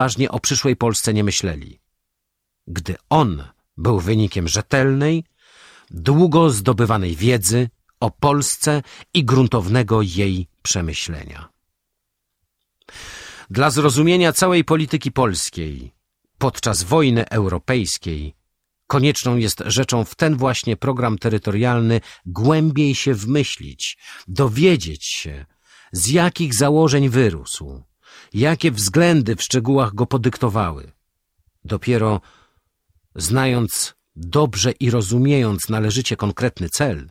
ważnie o przyszłej Polsce nie myśleli. Gdy on był wynikiem rzetelnej, długo zdobywanej wiedzy o Polsce i gruntownego jej przemyślenia. Dla zrozumienia całej polityki polskiej podczas wojny europejskiej konieczną jest rzeczą w ten właśnie program terytorialny głębiej się wmyślić, dowiedzieć się, z jakich założeń wyrósł, jakie względy w szczegółach go podyktowały. Dopiero znając dobrze i rozumiejąc należycie konkretny cel,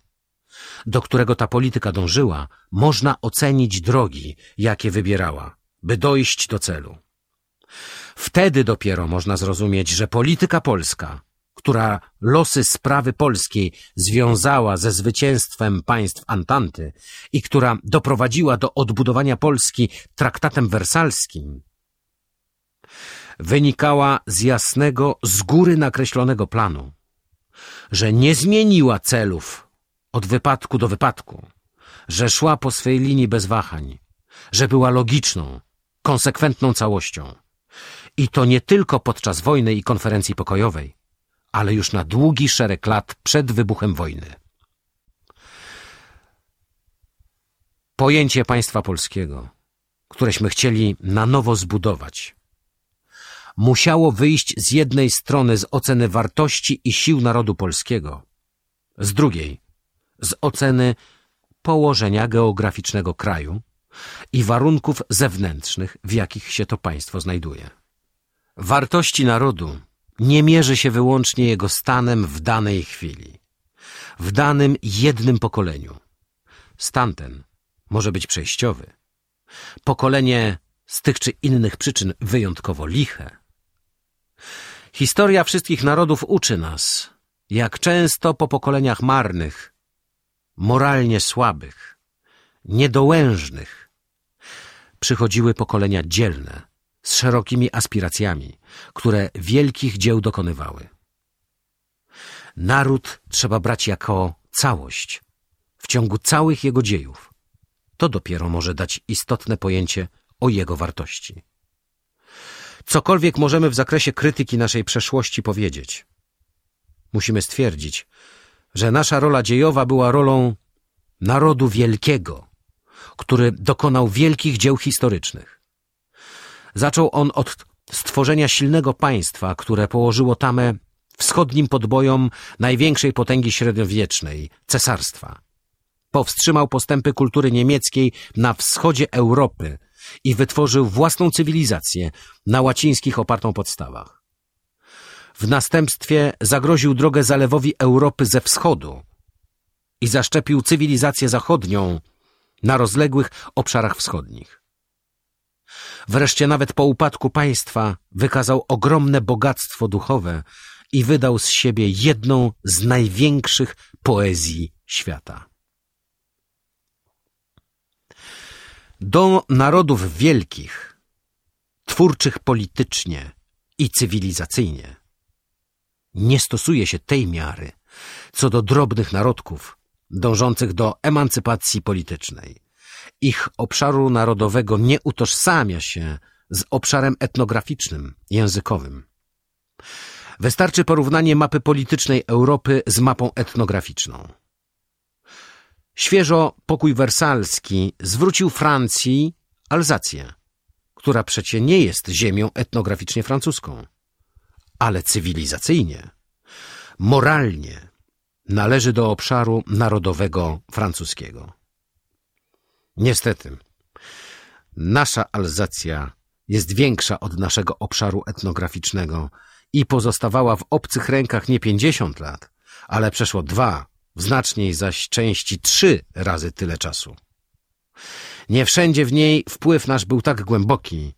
do którego ta polityka dążyła, można ocenić drogi, jakie wybierała, by dojść do celu. Wtedy dopiero można zrozumieć, że polityka polska, która losy sprawy polskiej związała ze zwycięstwem państw Antanty i która doprowadziła do odbudowania Polski traktatem wersalskim, wynikała z jasnego, z góry nakreślonego planu, że nie zmieniła celów od wypadku do wypadku, że szła po swej linii bez wahań, że była logiczną, konsekwentną całością. I to nie tylko podczas wojny i konferencji pokojowej, ale już na długi szereg lat przed wybuchem wojny. Pojęcie państwa polskiego, któreśmy chcieli na nowo zbudować, musiało wyjść z jednej strony z oceny wartości i sił narodu polskiego, z drugiej z oceny położenia geograficznego kraju i warunków zewnętrznych, w jakich się to państwo znajduje. Wartości narodu nie mierzy się wyłącznie jego stanem w danej chwili, w danym jednym pokoleniu. Stan ten może być przejściowy. Pokolenie z tych czy innych przyczyn wyjątkowo liche. Historia wszystkich narodów uczy nas, jak często po pokoleniach marnych, moralnie słabych, niedołężnych, przychodziły pokolenia dzielne, z szerokimi aspiracjami, które wielkich dzieł dokonywały. Naród trzeba brać jako całość, w ciągu całych jego dziejów. To dopiero może dać istotne pojęcie o jego wartości. Cokolwiek możemy w zakresie krytyki naszej przeszłości powiedzieć, musimy stwierdzić, że nasza rola dziejowa była rolą narodu wielkiego, który dokonał wielkich dzieł historycznych. Zaczął on od stworzenia silnego państwa, które położyło tamę wschodnim podbojom największej potęgi średniowiecznej, cesarstwa. Powstrzymał postępy kultury niemieckiej na wschodzie Europy i wytworzył własną cywilizację na łacińskich opartą podstawach. W następstwie zagroził drogę zalewowi Europy ze wschodu i zaszczepił cywilizację zachodnią na rozległych obszarach wschodnich. Wreszcie nawet po upadku państwa wykazał ogromne bogactwo duchowe i wydał z siebie jedną z największych poezji świata. Do narodów wielkich, twórczych politycznie i cywilizacyjnie, nie stosuje się tej miary, co do drobnych narodków dążących do emancypacji politycznej ich obszaru narodowego nie utożsamia się z obszarem etnograficznym, językowym. Wystarczy porównanie mapy politycznej Europy z mapą etnograficzną. Świeżo pokój wersalski zwrócił Francji Alzację, która przecie nie jest ziemią etnograficznie francuską, ale cywilizacyjnie, moralnie należy do obszaru narodowego francuskiego. Niestety, nasza Alzacja jest większa od naszego obszaru etnograficznego i pozostawała w obcych rękach nie pięćdziesiąt lat, ale przeszło dwa, w znacznej zaś części trzy razy tyle czasu. Nie wszędzie w niej wpływ nasz był tak głęboki,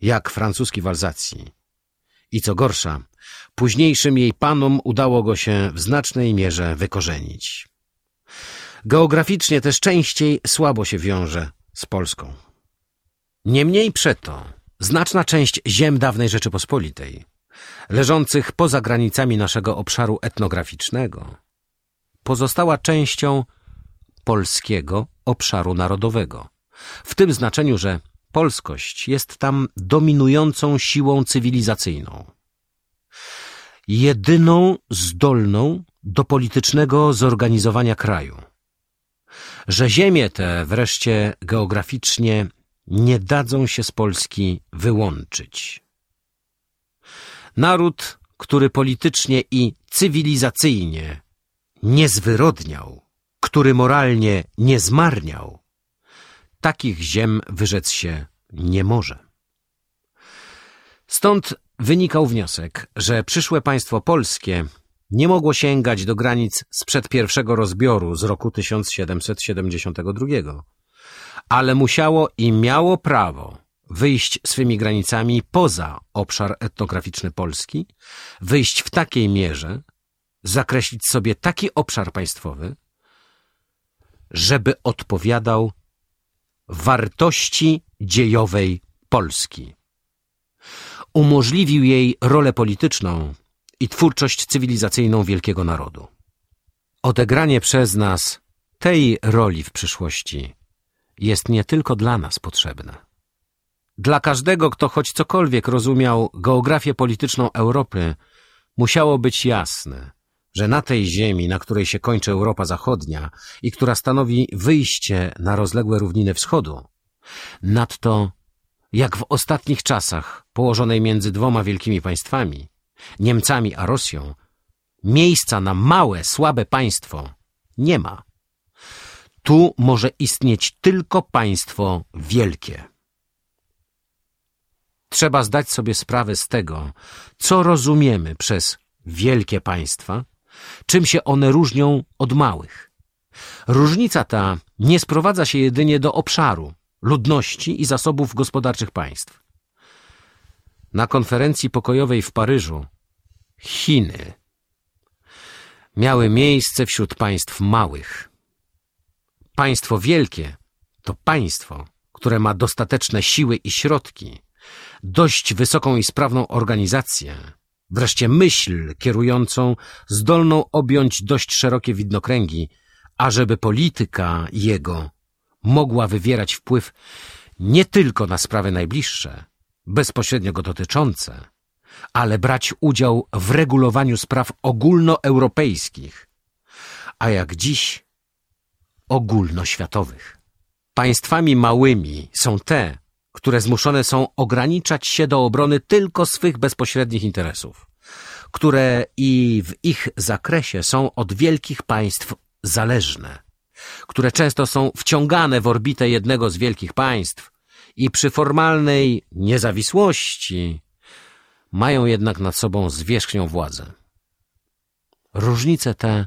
jak francuski w Alzacji. I co gorsza, późniejszym jej panom udało go się w znacznej mierze wykorzenić. Geograficznie też częściej słabo się wiąże z Polską. Niemniej przeto znaczna część ziem dawnej Rzeczypospolitej, leżących poza granicami naszego obszaru etnograficznego, pozostała częścią polskiego obszaru narodowego, w tym znaczeniu, że polskość jest tam dominującą siłą cywilizacyjną. Jedyną zdolną do politycznego zorganizowania kraju. Że ziemie te wreszcie geograficznie nie dadzą się z Polski wyłączyć. Naród, który politycznie i cywilizacyjnie nie zwyrodniał, który moralnie nie zmarniał, takich ziem wyrzec się nie może. Stąd wynikał wniosek, że przyszłe państwo polskie nie mogło sięgać do granic sprzed pierwszego rozbioru z roku 1772, ale musiało i miało prawo wyjść swymi granicami poza obszar etnograficzny Polski, wyjść w takiej mierze, zakreślić sobie taki obszar państwowy, żeby odpowiadał wartości dziejowej Polski. Umożliwił jej rolę polityczną i twórczość cywilizacyjną wielkiego narodu. Odegranie przez nas tej roli w przyszłości jest nie tylko dla nas potrzebne. Dla każdego, kto choć cokolwiek rozumiał geografię polityczną Europy, musiało być jasne, że na tej ziemi, na której się kończy Europa Zachodnia i która stanowi wyjście na rozległe równiny wschodu, nadto, jak w ostatnich czasach położonej między dwoma wielkimi państwami, Niemcami a Rosją, miejsca na małe, słabe państwo nie ma. Tu może istnieć tylko państwo wielkie. Trzeba zdać sobie sprawę z tego, co rozumiemy przez wielkie państwa, czym się one różnią od małych. Różnica ta nie sprowadza się jedynie do obszaru, ludności i zasobów gospodarczych państw. Na konferencji pokojowej w Paryżu Chiny miały miejsce wśród państw małych. Państwo wielkie to państwo, które ma dostateczne siły i środki, dość wysoką i sprawną organizację, wreszcie myśl kierującą, zdolną objąć dość szerokie widnokręgi, ażeby polityka jego mogła wywierać wpływ nie tylko na sprawy najbliższe, bezpośrednio go dotyczące, ale brać udział w regulowaniu spraw ogólnoeuropejskich, a jak dziś ogólnoświatowych. Państwami małymi są te, które zmuszone są ograniczać się do obrony tylko swych bezpośrednich interesów, które i w ich zakresie są od wielkich państw zależne, które często są wciągane w orbitę jednego z wielkich państw i przy formalnej niezawisłości mają jednak nad sobą zwierzchnią władzę. Różnice te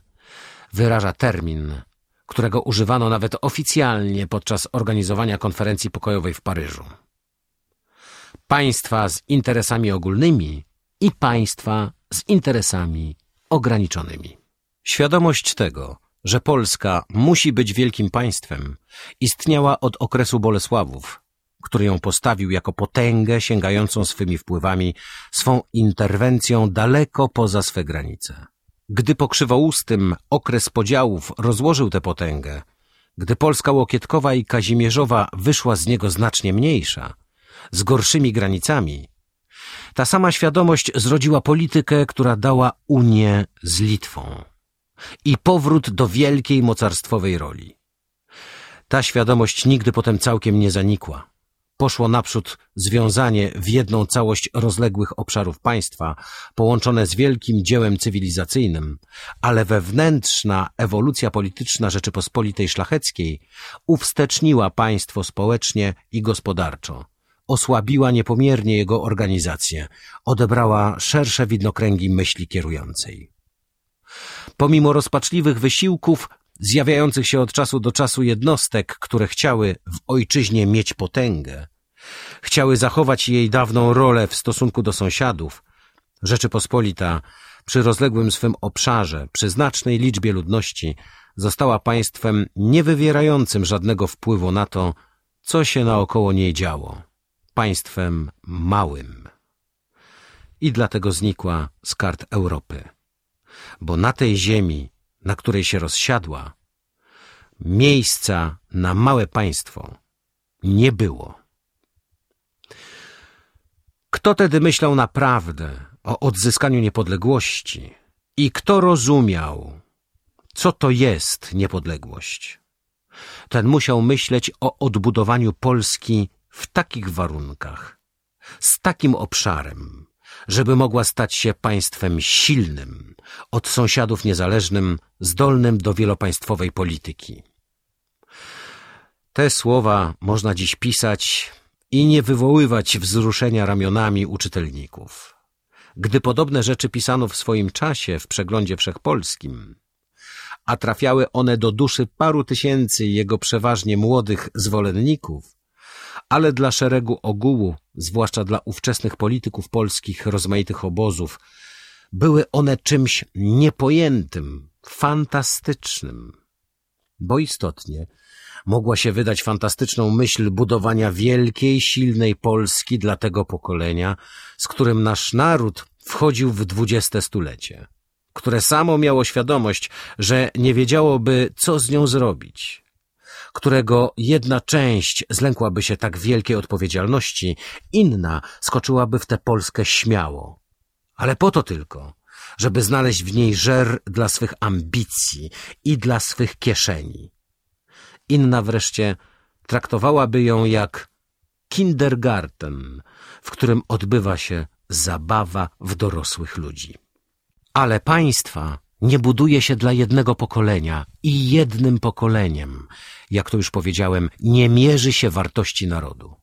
wyraża termin, którego używano nawet oficjalnie podczas organizowania konferencji pokojowej w Paryżu. Państwa z interesami ogólnymi i państwa z interesami ograniczonymi. Świadomość tego, że Polska musi być wielkim państwem, istniała od okresu Bolesławów, który ją postawił jako potęgę sięgającą swymi wpływami, swą interwencją daleko poza swe granice. Gdy pokrzywoustym okres podziałów rozłożył tę potęgę, gdy Polska Łokietkowa i Kazimierzowa wyszła z niego znacznie mniejsza, z gorszymi granicami, ta sama świadomość zrodziła politykę, która dała Unię z Litwą i powrót do wielkiej mocarstwowej roli. Ta świadomość nigdy potem całkiem nie zanikła poszło naprzód związanie w jedną całość rozległych obszarów państwa, połączone z wielkim dziełem cywilizacyjnym, ale wewnętrzna ewolucja polityczna Rzeczypospolitej Szlacheckiej uwsteczniła państwo społecznie i gospodarczo, osłabiła niepomiernie jego organizację, odebrała szersze widnokręgi myśli kierującej. Pomimo rozpaczliwych wysiłków zjawiających się od czasu do czasu jednostek, które chciały w ojczyźnie mieć potęgę, chciały zachować jej dawną rolę w stosunku do sąsiadów, Rzeczypospolita przy rozległym swym obszarze, przy znacznej liczbie ludności, została państwem niewywierającym żadnego wpływu na to, co się naokoło niej działo. Państwem małym. I dlatego znikła z kart Europy. Bo na tej ziemi na której się rozsiadła, miejsca na małe państwo nie było. Kto tedy myślał naprawdę o odzyskaniu niepodległości i kto rozumiał, co to jest niepodległość? Ten musiał myśleć o odbudowaniu Polski w takich warunkach, z takim obszarem, żeby mogła stać się państwem silnym, od sąsiadów niezależnym, zdolnym do wielopaństwowej polityki. Te słowa można dziś pisać i nie wywoływać wzruszenia ramionami uczytelników. Gdy podobne rzeczy pisano w swoim czasie w przeglądzie wszechpolskim, a trafiały one do duszy paru tysięcy jego przeważnie młodych zwolenników, ale dla szeregu ogółu, zwłaszcza dla ówczesnych polityków polskich rozmaitych obozów, były one czymś niepojętym, fantastycznym. Bo istotnie mogła się wydać fantastyczną myśl budowania wielkiej, silnej Polski dla tego pokolenia, z którym nasz naród wchodził w dwudzieste stulecie, które samo miało świadomość, że nie wiedziałoby, co z nią zrobić, którego jedna część zlękłaby się tak wielkiej odpowiedzialności, inna skoczyłaby w tę Polskę śmiało. Ale po to tylko, żeby znaleźć w niej żer dla swych ambicji i dla swych kieszeni. Inna wreszcie traktowałaby ją jak kindergarten, w którym odbywa się zabawa w dorosłych ludzi. Ale państwa nie buduje się dla jednego pokolenia i jednym pokoleniem, jak to już powiedziałem, nie mierzy się wartości narodu.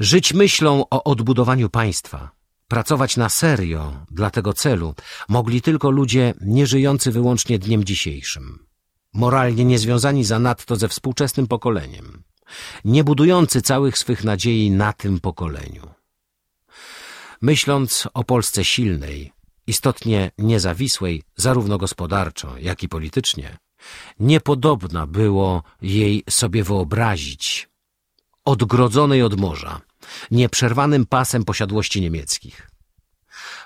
Żyć myślą o odbudowaniu państwa, pracować na serio dla tego celu mogli tylko ludzie nieżyjący wyłącznie dniem dzisiejszym, moralnie niezwiązani zanadto ze współczesnym pokoleniem, nie budujący całych swych nadziei na tym pokoleniu. Myśląc o Polsce silnej, istotnie niezawisłej, zarówno gospodarczo, jak i politycznie, niepodobna było jej sobie wyobrazić odgrodzonej od morza, nieprzerwanym pasem posiadłości niemieckich.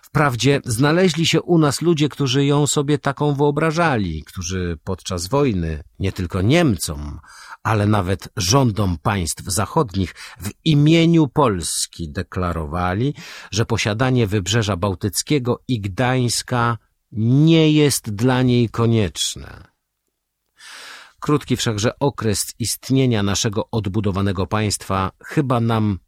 Wprawdzie znaleźli się u nas ludzie, którzy ją sobie taką wyobrażali, którzy podczas wojny nie tylko Niemcom, ale nawet rządom państw zachodnich w imieniu Polski deklarowali, że posiadanie Wybrzeża Bałtyckiego i Gdańska nie jest dla niej konieczne. Krótki wszakże okres istnienia naszego odbudowanego państwa chyba nam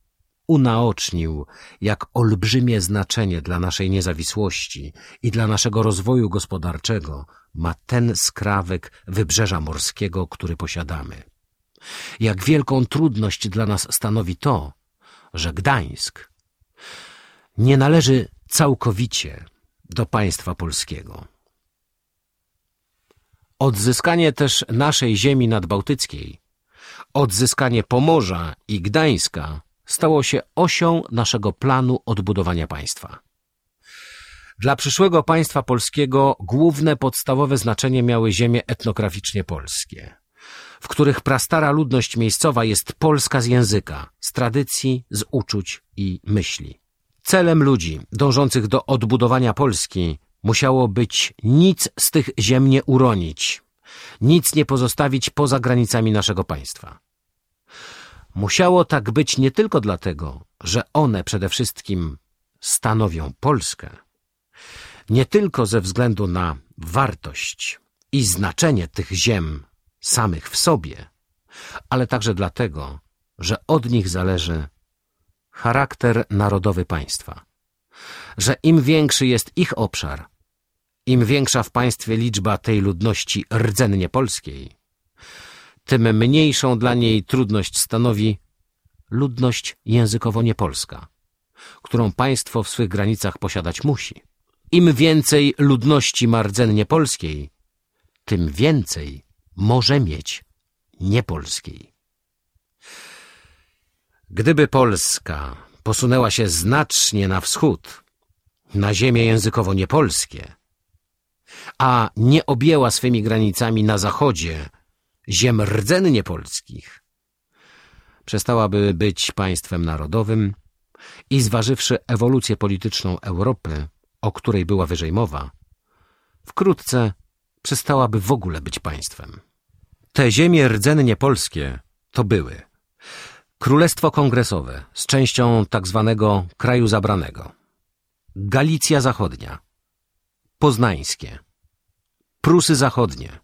unaocznił, jak olbrzymie znaczenie dla naszej niezawisłości i dla naszego rozwoju gospodarczego ma ten skrawek wybrzeża morskiego, który posiadamy. Jak wielką trudność dla nas stanowi to, że Gdańsk nie należy całkowicie do państwa polskiego. Odzyskanie też naszej ziemi nadbałtyckiej, odzyskanie Pomorza i Gdańska stało się osią naszego planu odbudowania państwa. Dla przyszłego państwa polskiego główne podstawowe znaczenie miały ziemie etnograficznie polskie, w których prastara ludność miejscowa jest polska z języka, z tradycji, z uczuć i myśli. Celem ludzi dążących do odbudowania Polski musiało być nic z tych ziem nie uronić, nic nie pozostawić poza granicami naszego państwa. Musiało tak być nie tylko dlatego, że one przede wszystkim stanowią Polskę, nie tylko ze względu na wartość i znaczenie tych ziem samych w sobie, ale także dlatego, że od nich zależy charakter narodowy państwa, że im większy jest ich obszar, im większa w państwie liczba tej ludności rdzennie polskiej, tym mniejszą dla niej trudność stanowi ludność językowo niepolska, którą państwo w swych granicach posiadać musi. Im więcej ludności ma rdzennie polskiej, tym więcej może mieć niepolskiej. Gdyby Polska posunęła się znacznie na wschód, na ziemię językowo niepolskie, a nie objęła swymi granicami na zachodzie ziem rdzennie polskich, przestałaby być państwem narodowym i zważywszy ewolucję polityczną Europy, o której była wyżej mowa, wkrótce przestałaby w ogóle być państwem. Te ziemie rdzennie polskie to były Królestwo Kongresowe z częścią tak zwanego kraju zabranego. Galicja Zachodnia. Poznańskie. Prusy Zachodnie.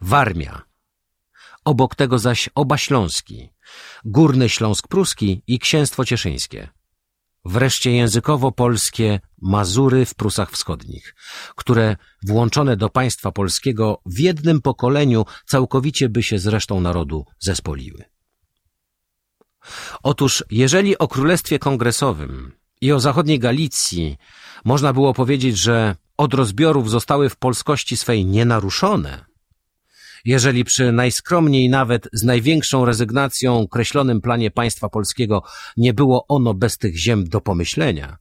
Warmia. Obok tego zaś Oba Śląski. Górny Śląsk Pruski i Księstwo Cieszyńskie. Wreszcie językowo polskie Mazury w Prusach Wschodnich, które włączone do państwa polskiego w jednym pokoleniu całkowicie by się z resztą narodu zespoliły. Otóż, jeżeli o Królestwie Kongresowym i o zachodniej Galicji można było powiedzieć, że od rozbiorów zostały w polskości swej nienaruszone, jeżeli przy najskromniej nawet z największą rezygnacją kreślonym planie państwa polskiego nie było ono bez tych ziem do pomyślenia,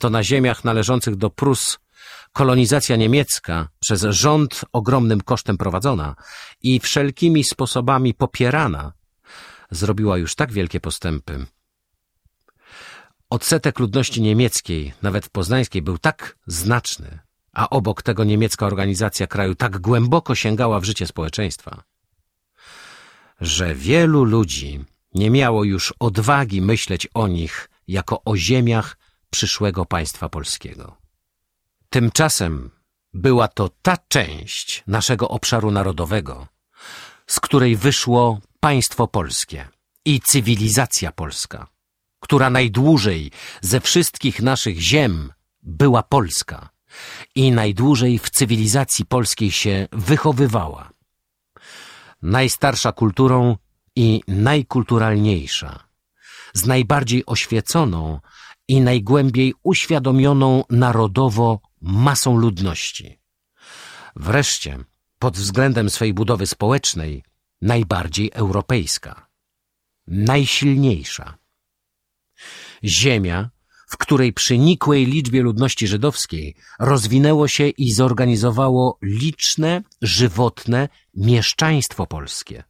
to na ziemiach należących do Prus kolonizacja niemiecka przez rząd ogromnym kosztem prowadzona i wszelkimi sposobami popierana zrobiła już tak wielkie postępy. Odsetek ludności niemieckiej, nawet poznańskiej, był tak znaczny, a obok tego niemiecka organizacja kraju tak głęboko sięgała w życie społeczeństwa, że wielu ludzi nie miało już odwagi myśleć o nich jako o ziemiach przyszłego państwa polskiego. Tymczasem była to ta część naszego obszaru narodowego, z której wyszło państwo polskie i cywilizacja polska, która najdłużej ze wszystkich naszych ziem była polska i najdłużej w cywilizacji polskiej się wychowywała. Najstarsza kulturą i najkulturalniejsza, z najbardziej oświeconą i najgłębiej uświadomioną narodowo masą ludności. Wreszcie, pod względem swej budowy społecznej, najbardziej europejska, najsilniejsza. Ziemia, w której przy nikłej liczbie ludności żydowskiej rozwinęło się i zorganizowało liczne, żywotne mieszczaństwo polskie.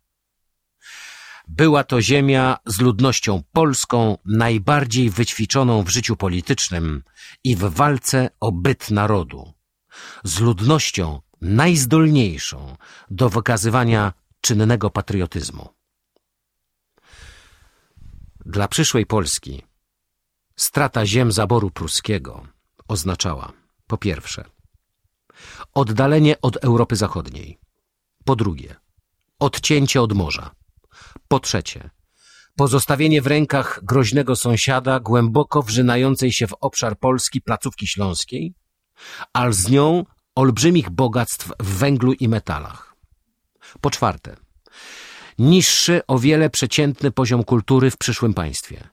Była to ziemia z ludnością polską najbardziej wyćwiczoną w życiu politycznym i w walce o byt narodu, z ludnością najzdolniejszą do wykazywania czynnego patriotyzmu. Dla przyszłej Polski strata ziem zaboru pruskiego oznaczała po pierwsze oddalenie od Europy Zachodniej, po drugie odcięcie od morza, po trzecie pozostawienie w rękach groźnego sąsiada głęboko wrzynającej się w obszar Polski placówki śląskiej, a z nią olbrzymich bogactw w węglu i metalach. Po czwarte, niższy o wiele przeciętny poziom kultury w przyszłym państwie.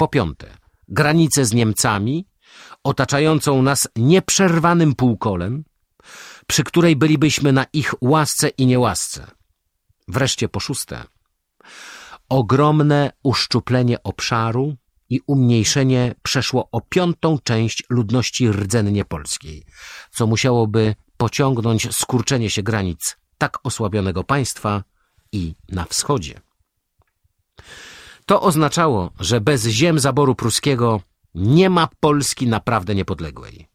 Po piąte, granicę z Niemcami, otaczającą nas nieprzerwanym półkolem, przy której bylibyśmy na ich łasce i niełasce. Wreszcie po szóste, ogromne uszczuplenie obszaru i umniejszenie przeszło o piątą część ludności rdzennie polskiej, co musiałoby pociągnąć skurczenie się granic tak osłabionego państwa i na wschodzie. To oznaczało, że bez ziem zaboru pruskiego nie ma Polski naprawdę niepodległej.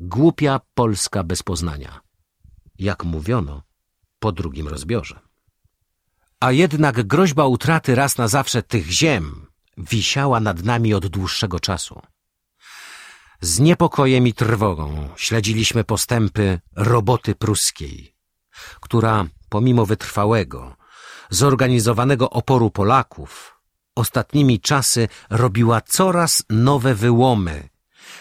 Głupia Polska bez Poznania, jak mówiono po drugim rozbiorze. A jednak groźba utraty raz na zawsze tych ziem wisiała nad nami od dłuższego czasu. Z niepokojem i trwogą śledziliśmy postępy roboty pruskiej, która pomimo wytrwałego, zorganizowanego oporu Polaków, ostatnimi czasy robiła coraz nowe wyłomy,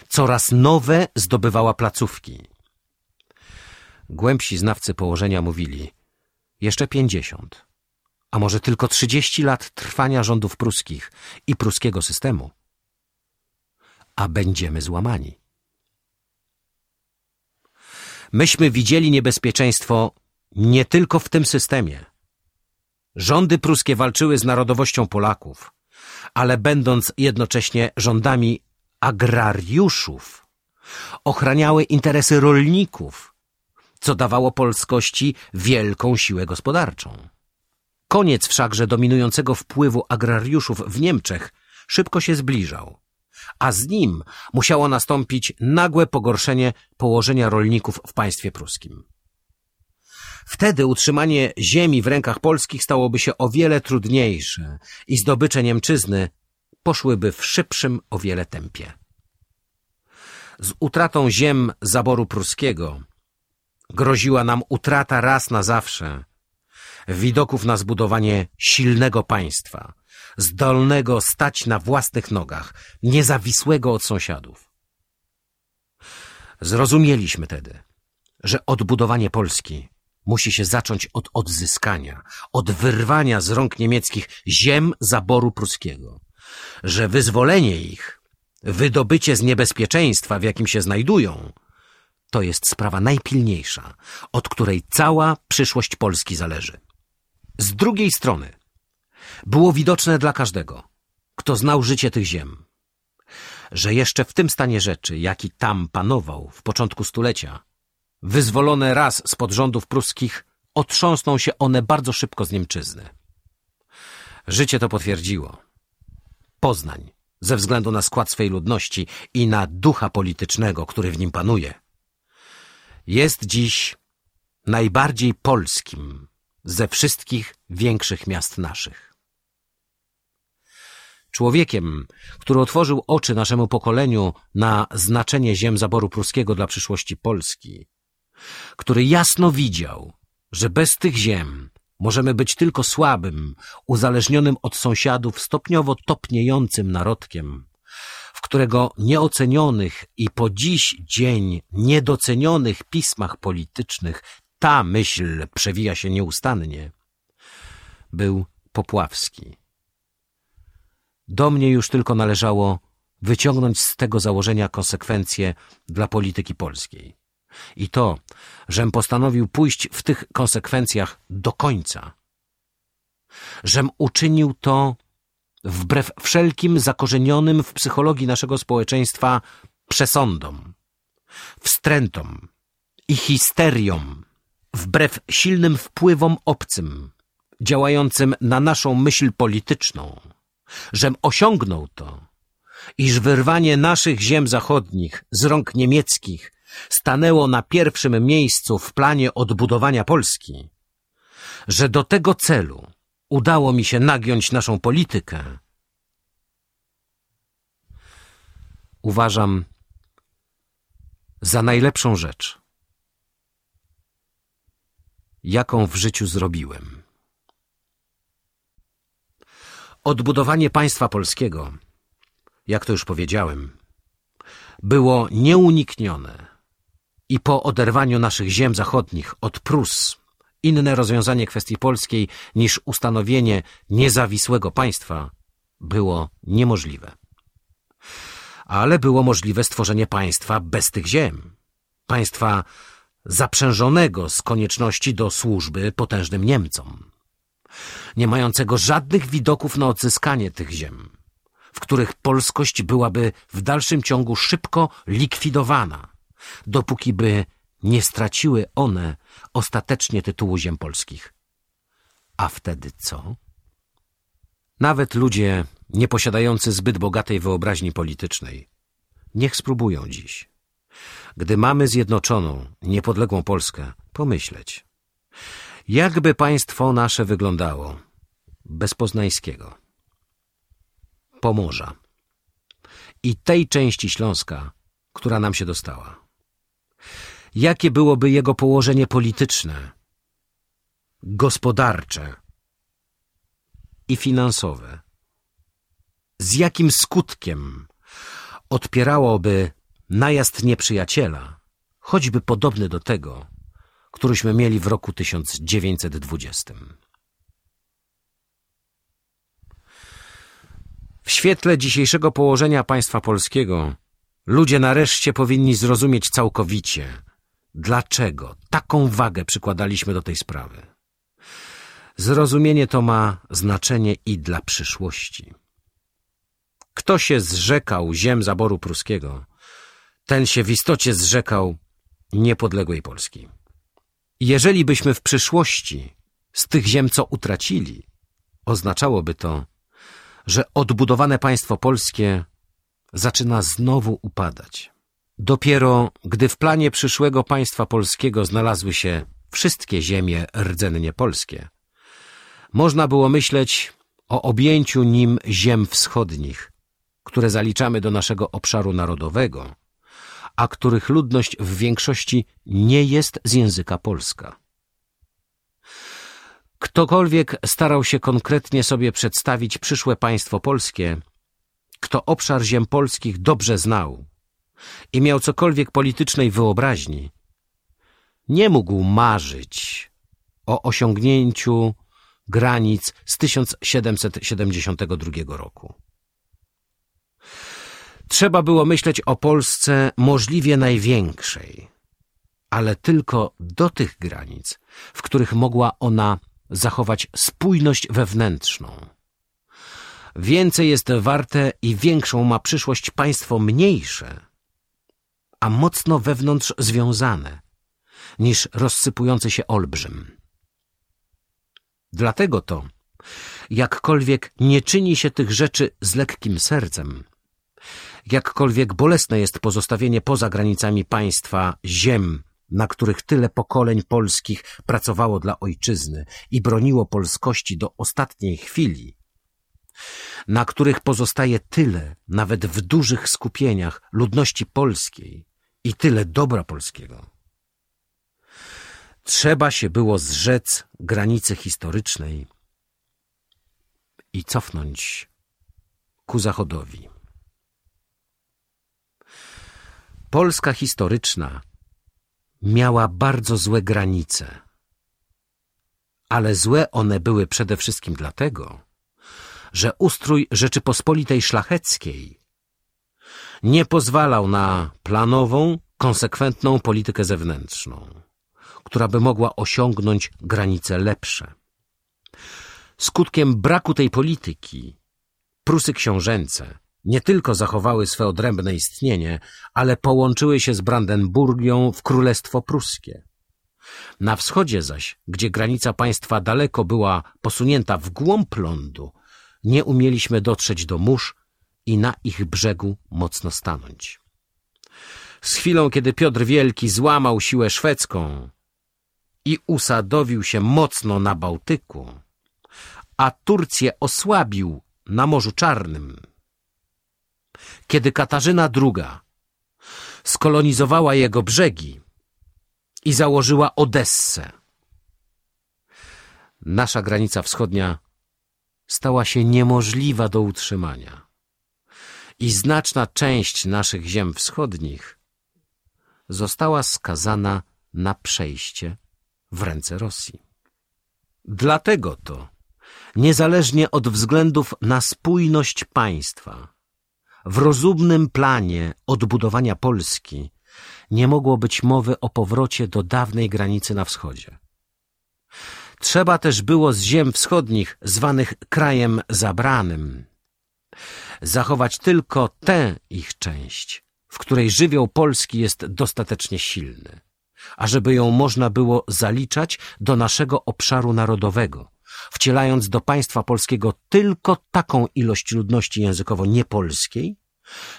coraz nowe zdobywała placówki. Głębsi znawcy położenia mówili, jeszcze pięćdziesiąt, a może tylko trzydzieści lat trwania rządów pruskich i pruskiego systemu, a będziemy złamani. Myśmy widzieli niebezpieczeństwo nie tylko w tym systemie. Rządy pruskie walczyły z narodowością Polaków, ale będąc jednocześnie rządami agrariuszów, ochraniały interesy rolników, co dawało polskości wielką siłę gospodarczą. Koniec wszakże dominującego wpływu agrariuszów w Niemczech szybko się zbliżał, a z nim musiało nastąpić nagłe pogorszenie położenia rolników w państwie pruskim. Wtedy utrzymanie ziemi w rękach polskich stałoby się o wiele trudniejsze i zdobycze Niemczyzny poszłyby w szybszym o wiele tempie. Z utratą ziem zaboru pruskiego groziła nam utrata raz na zawsze widoków na zbudowanie silnego państwa, zdolnego stać na własnych nogach, niezawisłego od sąsiadów. Zrozumieliśmy tedy, że odbudowanie Polski musi się zacząć od odzyskania, od wyrwania z rąk niemieckich ziem zaboru pruskiego, że wyzwolenie ich, wydobycie z niebezpieczeństwa, w jakim się znajdują, to jest sprawa najpilniejsza, od której cała przyszłość Polski zależy. Z drugiej strony było widoczne dla każdego, kto znał życie tych ziem, że jeszcze w tym stanie rzeczy, jaki tam panował w początku stulecia, wyzwolone raz spod rządów pruskich, otrząsną się one bardzo szybko z Niemczyzny. Życie to potwierdziło. Poznań, ze względu na skład swej ludności i na ducha politycznego, który w nim panuje, jest dziś najbardziej polskim ze wszystkich większych miast naszych. Człowiekiem, który otworzył oczy naszemu pokoleniu na znaczenie ziem zaboru pruskiego dla przyszłości Polski, który jasno widział, że bez tych ziem możemy być tylko słabym, uzależnionym od sąsiadów, stopniowo topniejącym narodkiem, w którego nieocenionych i po dziś dzień niedocenionych pismach politycznych ta myśl przewija się nieustannie, był Popławski. Do mnie już tylko należało wyciągnąć z tego założenia konsekwencje dla polityki polskiej. I to, żem postanowił pójść w tych konsekwencjach do końca. Żem uczynił to wbrew wszelkim zakorzenionym w psychologii naszego społeczeństwa przesądom, wstrętom i histeriom, wbrew silnym wpływom obcym, działającym na naszą myśl polityczną, żem osiągnął to, iż wyrwanie naszych ziem zachodnich z rąk niemieckich stanęło na pierwszym miejscu w planie odbudowania Polski, że do tego celu udało mi się nagiąć naszą politykę, uważam za najlepszą rzecz, jaką w życiu zrobiłem. Odbudowanie państwa polskiego, jak to już powiedziałem, było nieuniknione i po oderwaniu naszych ziem zachodnich od Prus inne rozwiązanie kwestii polskiej niż ustanowienie niezawisłego państwa było niemożliwe. Ale było możliwe stworzenie państwa bez tych ziem. Państwa zaprzężonego z konieczności do służby potężnym Niemcom. Nie mającego żadnych widoków na odzyskanie tych ziem, w których polskość byłaby w dalszym ciągu szybko likwidowana, dopóki by nie straciły one ostatecznie tytułu ziem polskich. A wtedy co? Nawet ludzie nieposiadający zbyt bogatej wyobraźni politycznej niech spróbują dziś, gdy mamy zjednoczoną, niepodległą Polskę, pomyśleć, jakby państwo nasze wyglądało bez Poznańskiego, Pomorza i tej części Śląska, która nam się dostała jakie byłoby jego położenie polityczne, gospodarcze i finansowe. Z jakim skutkiem odpierałoby najazd nieprzyjaciela, choćby podobny do tego, któryśmy mieli w roku 1920. W świetle dzisiejszego położenia państwa polskiego ludzie nareszcie powinni zrozumieć całkowicie, dlaczego taką wagę przykładaliśmy do tej sprawy. Zrozumienie to ma znaczenie i dla przyszłości. Kto się zrzekał ziem zaboru pruskiego, ten się w istocie zrzekał niepodległej Polski. Jeżeli byśmy w przyszłości z tych ziem co utracili, oznaczałoby to, że odbudowane państwo polskie zaczyna znowu upadać. Dopiero gdy w planie przyszłego państwa polskiego znalazły się wszystkie ziemie rdzennie polskie, można było myśleć o objęciu nim ziem wschodnich, które zaliczamy do naszego obszaru narodowego, a których ludność w większości nie jest z języka polska. Ktokolwiek starał się konkretnie sobie przedstawić przyszłe państwo polskie, kto obszar ziem polskich dobrze znał i miał cokolwiek politycznej wyobraźni, nie mógł marzyć o osiągnięciu granic z 1772 roku. Trzeba było myśleć o Polsce możliwie największej, ale tylko do tych granic, w których mogła ona zachować spójność wewnętrzną. Więcej jest warte i większą ma przyszłość państwo mniejsze, a mocno wewnątrz związane, niż rozsypujący się olbrzym. Dlatego to, jakkolwiek nie czyni się tych rzeczy z lekkim sercem, jakkolwiek bolesne jest pozostawienie poza granicami państwa ziem, na których tyle pokoleń polskich pracowało dla ojczyzny i broniło polskości do ostatniej chwili, na których pozostaje tyle, nawet w dużych skupieniach, ludności polskiej i tyle dobra polskiego. Trzeba się było zrzec granicy historycznej i cofnąć ku zachodowi. Polska historyczna miała bardzo złe granice, ale złe one były przede wszystkim dlatego, że ustrój Rzeczypospolitej Szlacheckiej nie pozwalał na planową, konsekwentną politykę zewnętrzną, która by mogła osiągnąć granice lepsze. Skutkiem braku tej polityki Prusy książęce nie tylko zachowały swe odrębne istnienie, ale połączyły się z Brandenburgią w Królestwo Pruskie. Na wschodzie zaś, gdzie granica państwa daleko była posunięta w głąb lądu, nie umieliśmy dotrzeć do mórz i na ich brzegu mocno stanąć. Z chwilą, kiedy Piotr Wielki złamał siłę szwedzką i usadowił się mocno na Bałtyku, a Turcję osłabił na Morzu Czarnym, kiedy Katarzyna II skolonizowała jego brzegi i założyła Odessę. Nasza granica wschodnia stała się niemożliwa do utrzymania i znaczna część naszych ziem wschodnich została skazana na przejście w ręce Rosji. Dlatego to, niezależnie od względów na spójność państwa, w rozumnym planie odbudowania Polski nie mogło być mowy o powrocie do dawnej granicy na wschodzie. Trzeba też było z ziem wschodnich, zwanych krajem zabranym, zachować tylko tę ich część, w której żywioł Polski jest dostatecznie silny, ażeby ją można było zaliczać do naszego obszaru narodowego – wcielając do państwa polskiego tylko taką ilość ludności językowo niepolskiej,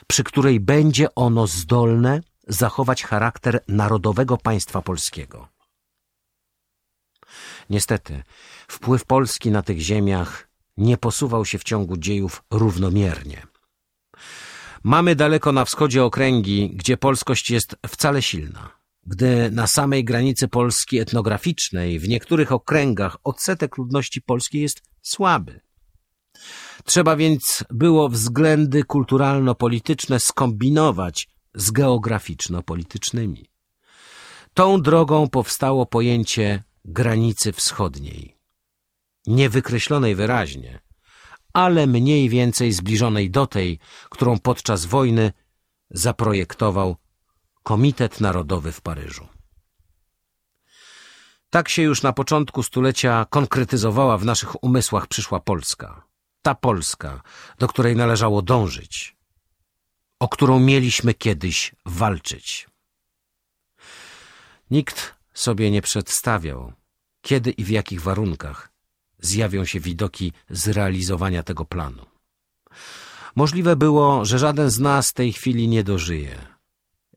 przy której będzie ono zdolne zachować charakter narodowego państwa polskiego. Niestety, wpływ Polski na tych ziemiach nie posuwał się w ciągu dziejów równomiernie. Mamy daleko na wschodzie okręgi, gdzie polskość jest wcale silna gdy na samej granicy Polski etnograficznej w niektórych okręgach odsetek ludności polskiej jest słaby. Trzeba więc było względy kulturalno-polityczne skombinować z geograficzno-politycznymi. Tą drogą powstało pojęcie granicy wschodniej. Nie wykreślonej wyraźnie, ale mniej więcej zbliżonej do tej, którą podczas wojny zaprojektował Komitet Narodowy w Paryżu. Tak się już na początku stulecia konkretyzowała w naszych umysłach przyszła Polska. Ta Polska, do której należało dążyć, o którą mieliśmy kiedyś walczyć. Nikt sobie nie przedstawiał, kiedy i w jakich warunkach zjawią się widoki zrealizowania tego planu. Możliwe było, że żaden z nas tej chwili nie dożyje –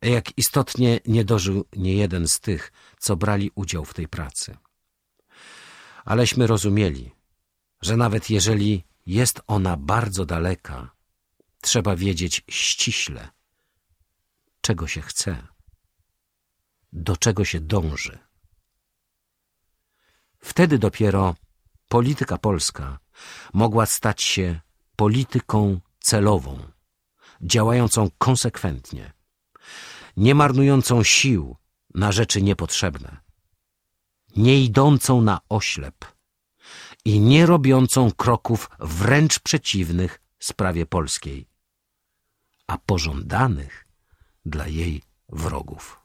jak istotnie nie dożył niejeden z tych, co brali udział w tej pracy. Aleśmy rozumieli, że nawet jeżeli jest ona bardzo daleka, trzeba wiedzieć ściśle, czego się chce, do czego się dąży. Wtedy dopiero polityka polska mogła stać się polityką celową, działającą konsekwentnie, nie marnującą sił na rzeczy niepotrzebne, nie idącą na oślep i nie robiącą kroków wręcz przeciwnych sprawie polskiej, a pożądanych dla jej wrogów.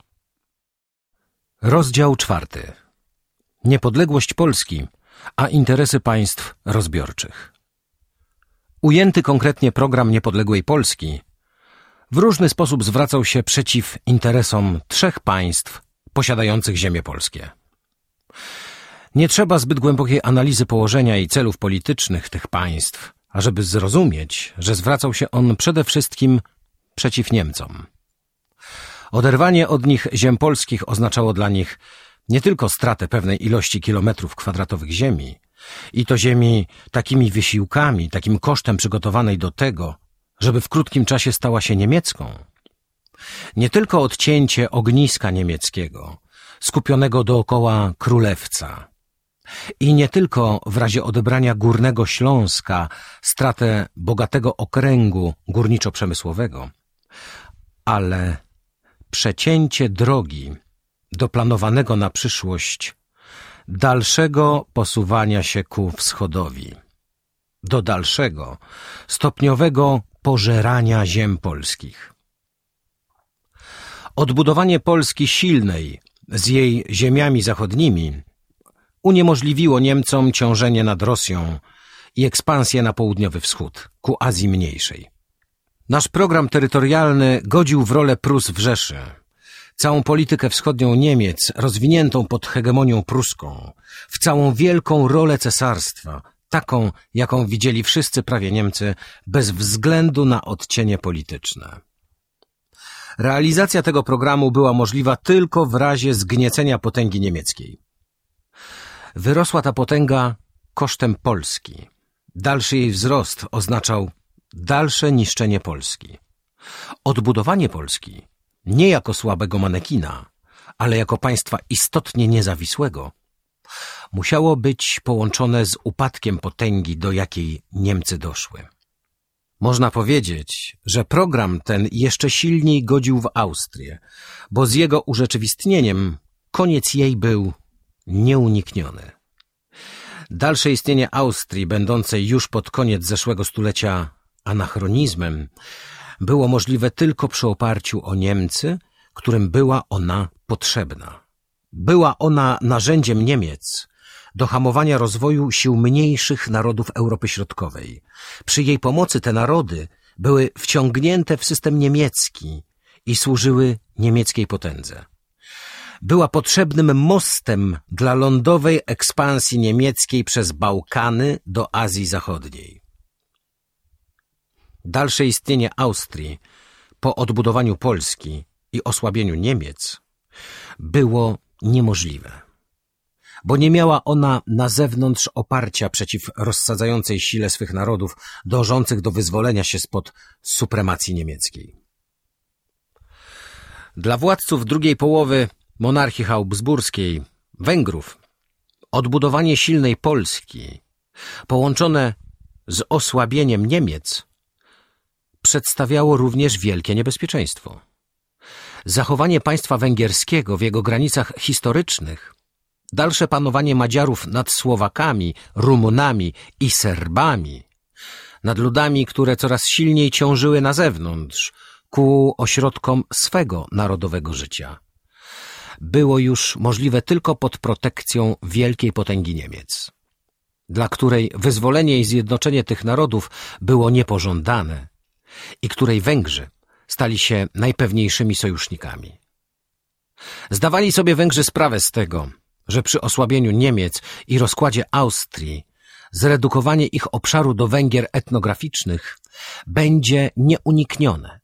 Rozdział czwarty. Niepodległość Polski, a interesy państw rozbiorczych. Ujęty konkretnie program niepodległej Polski w różny sposób zwracał się przeciw interesom trzech państw posiadających ziemie polskie. Nie trzeba zbyt głębokiej analizy położenia i celów politycznych tych państw, ażeby zrozumieć, że zwracał się on przede wszystkim przeciw Niemcom. Oderwanie od nich ziem polskich oznaczało dla nich nie tylko stratę pewnej ilości kilometrów kwadratowych ziemi, i to ziemi takimi wysiłkami, takim kosztem przygotowanej do tego, żeby w krótkim czasie stała się niemiecką. Nie tylko odcięcie ogniska niemieckiego, skupionego dookoła królewca, i nie tylko w razie odebrania Górnego Śląska stratę bogatego okręgu górniczo-przemysłowego, ale przecięcie drogi do planowanego na przyszłość dalszego posuwania się ku wschodowi, do dalszego, stopniowego pożerania ziem polskich. Odbudowanie Polski silnej z jej ziemiami zachodnimi uniemożliwiło Niemcom ciążenie nad Rosją i ekspansję na południowy wschód, ku Azji Mniejszej. Nasz program terytorialny godził w rolę Prus w Rzeszy, całą politykę wschodnią Niemiec rozwiniętą pod hegemonią pruską, w całą wielką rolę cesarstwa, taką, jaką widzieli wszyscy prawie Niemcy, bez względu na odcienie polityczne. Realizacja tego programu była możliwa tylko w razie zgniecenia potęgi niemieckiej. Wyrosła ta potęga kosztem Polski. Dalszy jej wzrost oznaczał dalsze niszczenie Polski. Odbudowanie Polski nie jako słabego manekina, ale jako państwa istotnie niezawisłego, musiało być połączone z upadkiem potęgi, do jakiej Niemcy doszły. Można powiedzieć, że program ten jeszcze silniej godził w Austrię, bo z jego urzeczywistnieniem koniec jej był nieunikniony. Dalsze istnienie Austrii, będącej już pod koniec zeszłego stulecia anachronizmem, było możliwe tylko przy oparciu o Niemcy, którym była ona potrzebna. Była ona narzędziem Niemiec do hamowania rozwoju sił mniejszych narodów Europy Środkowej. Przy jej pomocy te narody były wciągnięte w system niemiecki i służyły niemieckiej potędze. Była potrzebnym mostem dla lądowej ekspansji niemieckiej przez Bałkany do Azji Zachodniej. Dalsze istnienie Austrii po odbudowaniu Polski i osłabieniu Niemiec było niemożliwe, bo nie miała ona na zewnątrz oparcia przeciw rozsadzającej sile swych narodów dążących do wyzwolenia się spod supremacji niemieckiej. Dla władców drugiej połowy monarchii habsburskiej, Węgrów, odbudowanie silnej Polski, połączone z osłabieniem Niemiec, przedstawiało również wielkie niebezpieczeństwo. Zachowanie państwa węgierskiego w jego granicach historycznych, dalsze panowanie Madziarów nad Słowakami, Rumunami i Serbami, nad ludami, które coraz silniej ciążyły na zewnątrz, ku ośrodkom swego narodowego życia. Było już możliwe tylko pod protekcją wielkiej potęgi Niemiec, dla której wyzwolenie i zjednoczenie tych narodów było niepożądane i której Węgrzy stali się najpewniejszymi sojusznikami. Zdawali sobie Węgrzy sprawę z tego, że przy osłabieniu Niemiec i rozkładzie Austrii zredukowanie ich obszaru do Węgier etnograficznych będzie nieuniknione.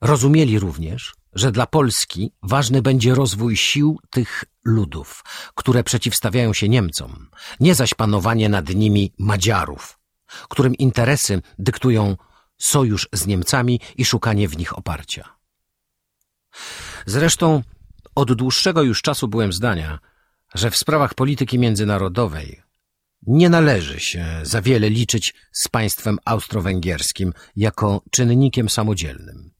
Rozumieli również, że dla Polski ważny będzie rozwój sił tych ludów, które przeciwstawiają się Niemcom, nie zaś panowanie nad nimi Madziarów, którym interesy dyktują sojusz z Niemcami i szukanie w nich oparcia. Zresztą od dłuższego już czasu byłem zdania, że w sprawach polityki międzynarodowej nie należy się za wiele liczyć z państwem austro-węgierskim jako czynnikiem samodzielnym.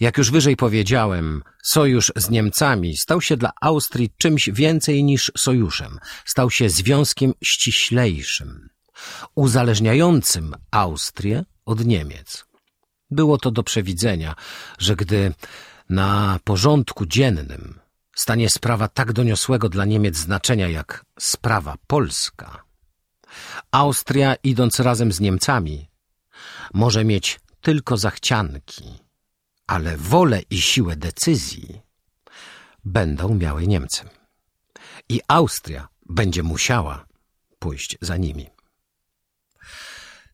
Jak już wyżej powiedziałem, sojusz z Niemcami stał się dla Austrii czymś więcej niż sojuszem, stał się związkiem ściślejszym, uzależniającym Austrię od Niemiec. Było to do przewidzenia, że gdy na porządku dziennym stanie sprawa tak doniosłego dla Niemiec znaczenia jak sprawa polska, Austria, idąc razem z Niemcami, może mieć tylko zachcianki, ale wolę i siłę decyzji będą miały Niemcy. I Austria będzie musiała pójść za nimi.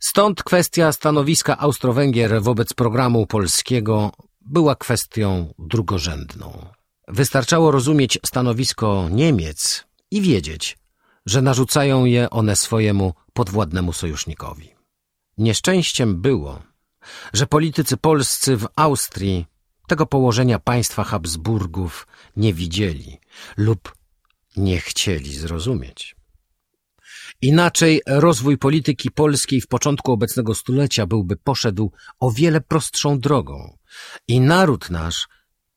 Stąd kwestia stanowiska Austro-Węgier wobec programu polskiego była kwestią drugorzędną. Wystarczało rozumieć stanowisko Niemiec i wiedzieć, że narzucają je one swojemu podwładnemu sojusznikowi. Nieszczęściem było, że politycy polscy w Austrii tego położenia państwa Habsburgów nie widzieli lub nie chcieli zrozumieć. Inaczej rozwój polityki polskiej w początku obecnego stulecia byłby poszedł o wiele prostszą drogą i naród nasz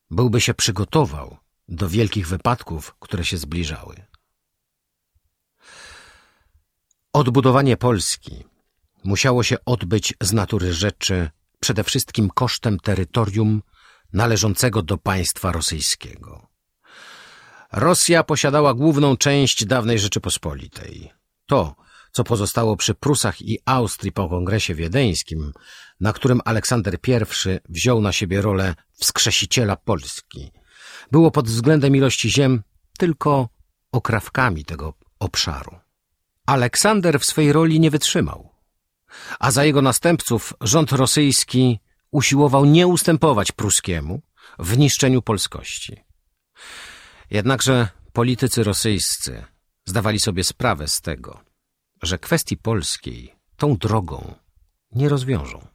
byłby się przygotował do wielkich wypadków, które się zbliżały. Odbudowanie Polski musiało się odbyć z natury rzeczy przede wszystkim kosztem terytorium należącego do państwa rosyjskiego. Rosja posiadała główną część dawnej Rzeczypospolitej. To, co pozostało przy Prusach i Austrii po kongresie wiedeńskim, na którym Aleksander I wziął na siebie rolę wskrzesiciela Polski, było pod względem ilości ziem tylko okrawkami tego obszaru. Aleksander w swej roli nie wytrzymał, a za jego następców rząd rosyjski usiłował nie ustępować pruskiemu w niszczeniu polskości. Jednakże politycy rosyjscy zdawali sobie sprawę z tego, że kwestii polskiej tą drogą nie rozwiążą,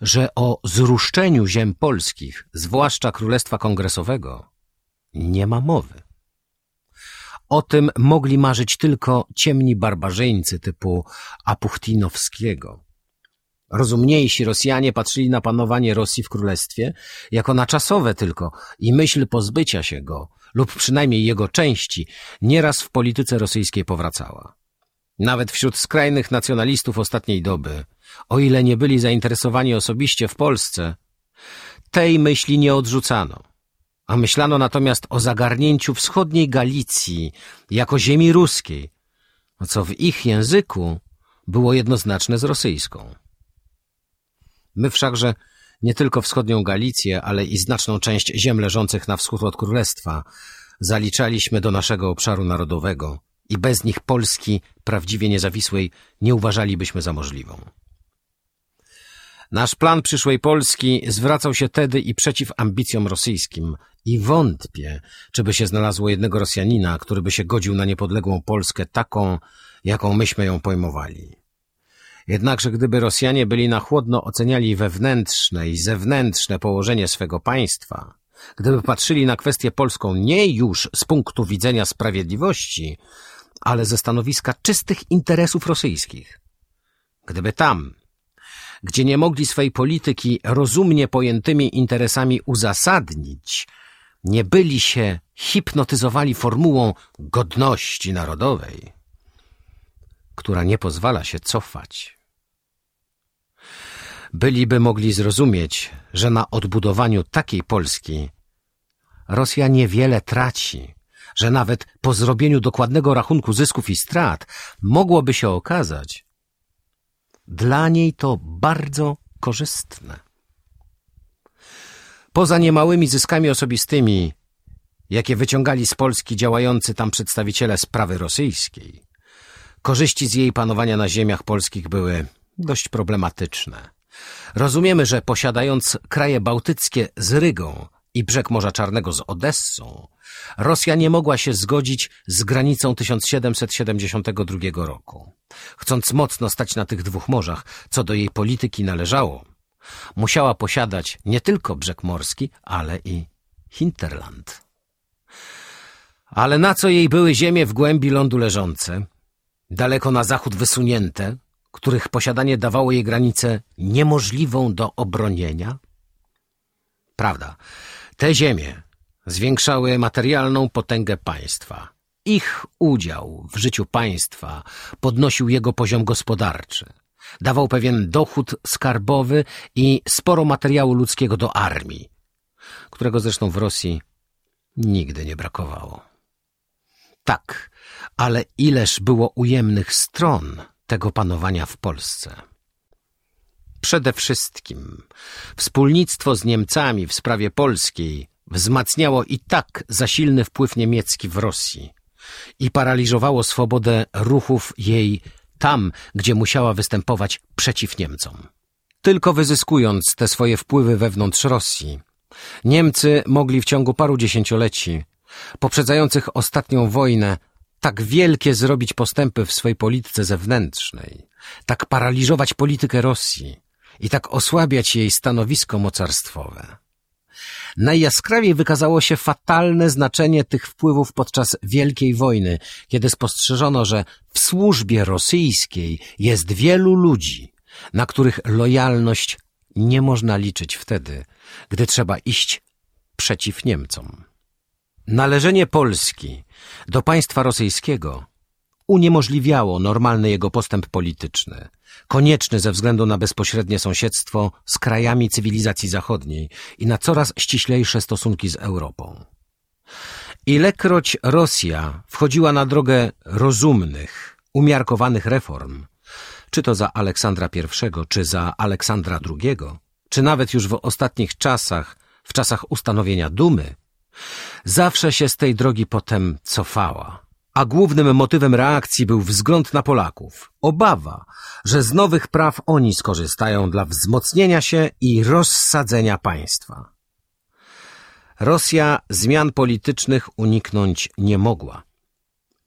że o zruszczeniu ziem polskich, zwłaszcza Królestwa Kongresowego, nie ma mowy. O tym mogli marzyć tylko ciemni barbarzyńcy typu Apuchtinowskiego. Rozumniejsi Rosjanie patrzyli na panowanie Rosji w królestwie jako na czasowe tylko i myśl pozbycia się go lub przynajmniej jego części nieraz w polityce rosyjskiej powracała. Nawet wśród skrajnych nacjonalistów ostatniej doby, o ile nie byli zainteresowani osobiście w Polsce, tej myśli nie odrzucano a myślano natomiast o zagarnięciu wschodniej Galicji jako ziemi ruskiej, co w ich języku było jednoznaczne z rosyjską. My wszakże nie tylko wschodnią Galicję, ale i znaczną część ziem leżących na wschód od królestwa zaliczaliśmy do naszego obszaru narodowego i bez nich Polski prawdziwie niezawisłej nie uważalibyśmy za możliwą. Nasz plan przyszłej Polski zwracał się tedy i przeciw ambicjom rosyjskim i wątpię, czy by się znalazło jednego Rosjanina, który by się godził na niepodległą Polskę taką, jaką myśmy ją pojmowali. Jednakże gdyby Rosjanie byli na chłodno oceniali wewnętrzne i zewnętrzne położenie swego państwa, gdyby patrzyli na kwestię polską nie już z punktu widzenia sprawiedliwości, ale ze stanowiska czystych interesów rosyjskich, gdyby tam, gdzie nie mogli swej polityki rozumnie pojętymi interesami uzasadnić, nie byli się hipnotyzowali formułą godności narodowej, która nie pozwala się cofać. Byliby mogli zrozumieć, że na odbudowaniu takiej Polski Rosja niewiele traci, że nawet po zrobieniu dokładnego rachunku zysków i strat mogłoby się okazać, dla niej to bardzo korzystne. Poza niemałymi zyskami osobistymi, jakie wyciągali z Polski działający tam przedstawiciele sprawy rosyjskiej, korzyści z jej panowania na ziemiach polskich były dość problematyczne Rozumiemy, że posiadając kraje bałtyckie z Rygą i brzeg Morza Czarnego z Odessą, Rosja nie mogła się zgodzić z granicą 1772 roku. Chcąc mocno stać na tych dwóch morzach, co do jej polityki należało, musiała posiadać nie tylko brzeg morski, ale i hinterland. Ale na co jej były ziemie w głębi lądu leżące, daleko na zachód wysunięte, których posiadanie dawało jej granicę niemożliwą do obronienia? Prawda, te ziemie zwiększały materialną potęgę państwa. Ich udział w życiu państwa podnosił jego poziom gospodarczy. Dawał pewien dochód skarbowy i sporo materiału ludzkiego do armii, którego zresztą w Rosji nigdy nie brakowało. Tak, ale ileż było ujemnych stron tego panowania w Polsce. Przede wszystkim wspólnictwo z Niemcami w sprawie polskiej wzmacniało i tak zasilny wpływ niemiecki w Rosji i paraliżowało swobodę ruchów jej tam, gdzie musiała występować przeciw Niemcom. Tylko wyzyskując te swoje wpływy wewnątrz Rosji, Niemcy mogli w ciągu paru dziesięcioleci, poprzedzających ostatnią wojnę, tak wielkie zrobić postępy w swojej polityce zewnętrznej, tak paraliżować politykę Rosji i tak osłabiać jej stanowisko mocarstwowe. Najjaskrawiej wykazało się fatalne znaczenie tych wpływów podczas Wielkiej Wojny, kiedy spostrzeżono, że w służbie rosyjskiej jest wielu ludzi, na których lojalność nie można liczyć wtedy, gdy trzeba iść przeciw Niemcom. Należenie Polski do państwa rosyjskiego uniemożliwiało normalny jego postęp polityczny, konieczny ze względu na bezpośrednie sąsiedztwo z krajami cywilizacji zachodniej i na coraz ściślejsze stosunki z Europą. Ilekroć Rosja wchodziła na drogę rozumnych, umiarkowanych reform, czy to za Aleksandra I, czy za Aleksandra II, czy nawet już w ostatnich czasach, w czasach ustanowienia Dumy, zawsze się z tej drogi potem cofała a głównym motywem reakcji był wzgląd na Polaków. Obawa, że z nowych praw oni skorzystają dla wzmocnienia się i rozsadzenia państwa. Rosja zmian politycznych uniknąć nie mogła.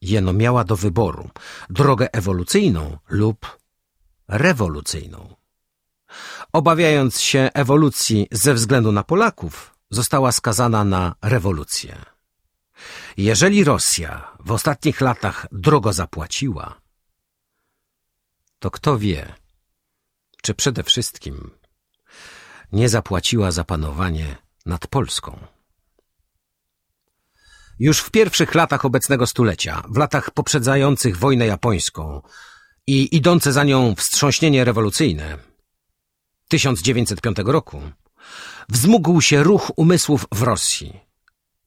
Jeno miała do wyboru drogę ewolucyjną lub rewolucyjną. Obawiając się ewolucji ze względu na Polaków, została skazana na rewolucję. Jeżeli Rosja w ostatnich latach drogo zapłaciła, to kto wie, czy przede wszystkim nie zapłaciła za panowanie nad Polską. Już w pierwszych latach obecnego stulecia, w latach poprzedzających wojnę japońską i idące za nią wstrząśnienie rewolucyjne 1905 roku, wzmógł się ruch umysłów w Rosji –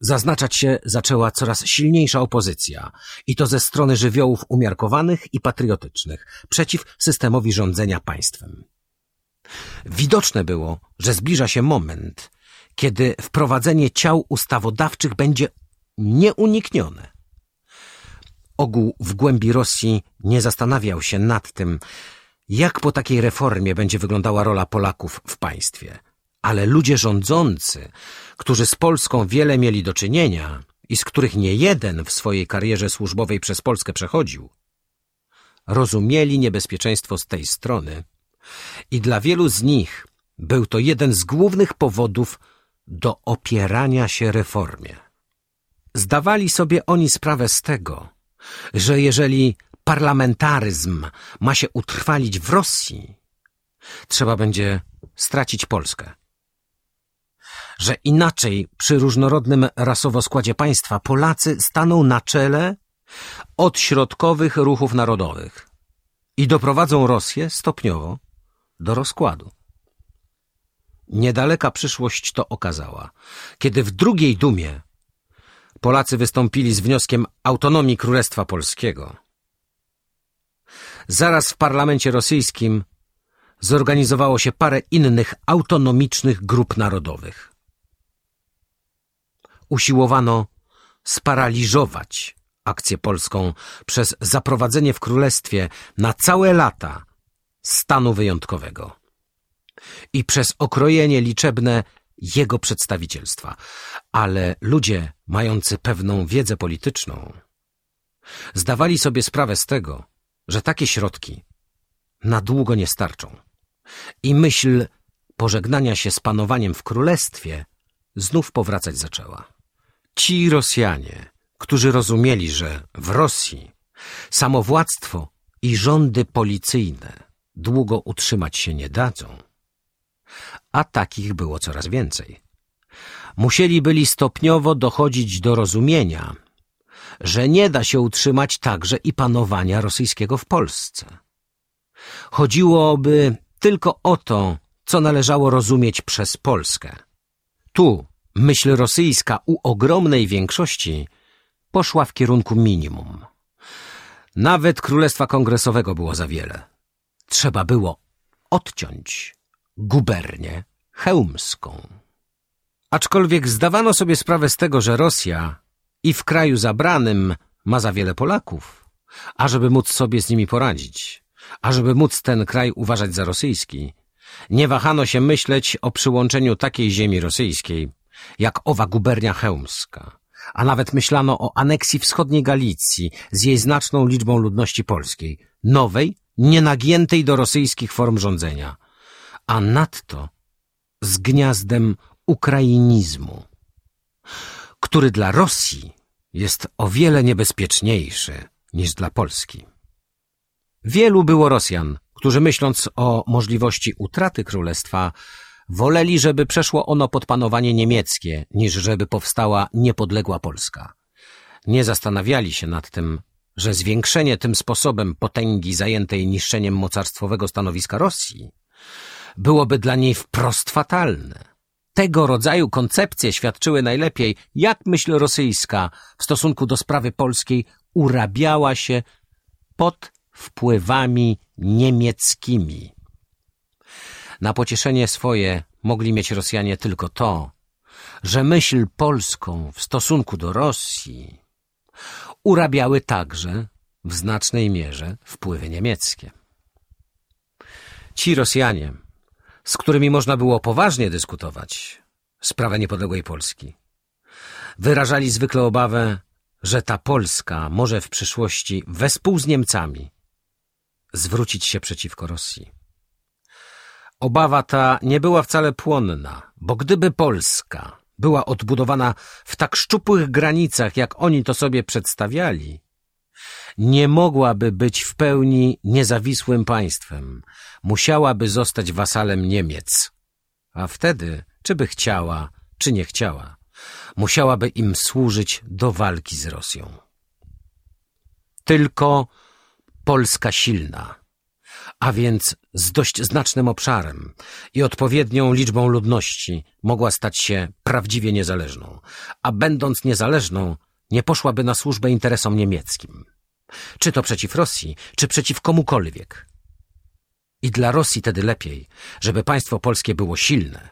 Zaznaczać się zaczęła coraz silniejsza opozycja i to ze strony żywiołów umiarkowanych i patriotycznych przeciw systemowi rządzenia państwem. Widoczne było, że zbliża się moment, kiedy wprowadzenie ciał ustawodawczych będzie nieuniknione. Ogół w głębi Rosji nie zastanawiał się nad tym, jak po takiej reformie będzie wyglądała rola Polaków w państwie – ale ludzie rządzący, którzy z Polską wiele mieli do czynienia i z których nie jeden w swojej karierze służbowej przez Polskę przechodził, rozumieli niebezpieczeństwo z tej strony i dla wielu z nich był to jeden z głównych powodów do opierania się reformie. Zdawali sobie oni sprawę z tego, że jeżeli parlamentaryzm ma się utrwalić w Rosji, trzeba będzie stracić Polskę że inaczej przy różnorodnym rasowo składzie państwa Polacy staną na czele od środkowych ruchów narodowych i doprowadzą Rosję stopniowo do rozkładu. Niedaleka przyszłość to okazała, kiedy w drugiej dumie Polacy wystąpili z wnioskiem autonomii Królestwa Polskiego. Zaraz w parlamencie rosyjskim zorganizowało się parę innych autonomicznych grup narodowych usiłowano sparaliżować akcję polską przez zaprowadzenie w królestwie na całe lata stanu wyjątkowego. i przez okrojenie liczebne jego przedstawicielstwa. Ale ludzie mający pewną wiedzę polityczną zdawali sobie sprawę z tego, że takie środki na długo nie starczą. I myśl pożegnania się z panowaniem w królestwie znów powracać zaczęła. Ci Rosjanie, którzy rozumieli, że w Rosji samowładztwo i rządy policyjne długo utrzymać się nie dadzą, a takich było coraz więcej. Musieli byli stopniowo dochodzić do rozumienia, że nie da się utrzymać także i panowania rosyjskiego w Polsce. Chodziłoby tylko o to, co należało rozumieć przez Polskę. Tu myśl rosyjska u ogromnej większości poszła w kierunku minimum. Nawet Królestwa Kongresowego było za wiele. Trzeba było odciąć gubernię chełmską. Aczkolwiek zdawano sobie sprawę z tego, że Rosja i w kraju zabranym ma za wiele Polaków, ażeby móc sobie z nimi poradzić, ażeby móc ten kraj uważać za rosyjski, nie wahano się myśleć o przyłączeniu takiej ziemi rosyjskiej, jak owa gubernia chełmska, a nawet myślano o aneksji wschodniej Galicji z jej znaczną liczbą ludności polskiej, nowej, nienagiętej do rosyjskich form rządzenia, a nadto z gniazdem ukrainizmu, który dla Rosji jest o wiele niebezpieczniejszy niż dla Polski. Wielu było Rosjan, którzy myśląc o możliwości utraty królestwa, woleli, żeby przeszło ono pod panowanie niemieckie, niż żeby powstała niepodległa Polska. Nie zastanawiali się nad tym, że zwiększenie tym sposobem potęgi zajętej niszczeniem mocarstwowego stanowiska Rosji byłoby dla niej wprost fatalne. Tego rodzaju koncepcje świadczyły najlepiej, jak myśl rosyjska w stosunku do sprawy polskiej urabiała się pod wpływami niemieckimi. Na pocieszenie swoje mogli mieć Rosjanie tylko to, że myśl polską w stosunku do Rosji urabiały także w znacznej mierze wpływy niemieckie. Ci Rosjanie, z którymi można było poważnie dyskutować sprawę niepodległej Polski, wyrażali zwykle obawę, że ta Polska może w przyszłości wespół z Niemcami zwrócić się przeciwko Rosji. Obawa ta nie była wcale płonna, bo gdyby Polska była odbudowana w tak szczupłych granicach, jak oni to sobie przedstawiali, nie mogłaby być w pełni niezawisłym państwem. Musiałaby zostać wasalem Niemiec. A wtedy, czy by chciała, czy nie chciała, musiałaby im służyć do walki z Rosją. Tylko Polska silna, a więc z dość znacznym obszarem i odpowiednią liczbą ludności mogła stać się prawdziwie niezależną, a będąc niezależną nie poszłaby na służbę interesom niemieckim. Czy to przeciw Rosji, czy przeciw komukolwiek. I dla Rosji tedy lepiej, żeby państwo polskie było silne,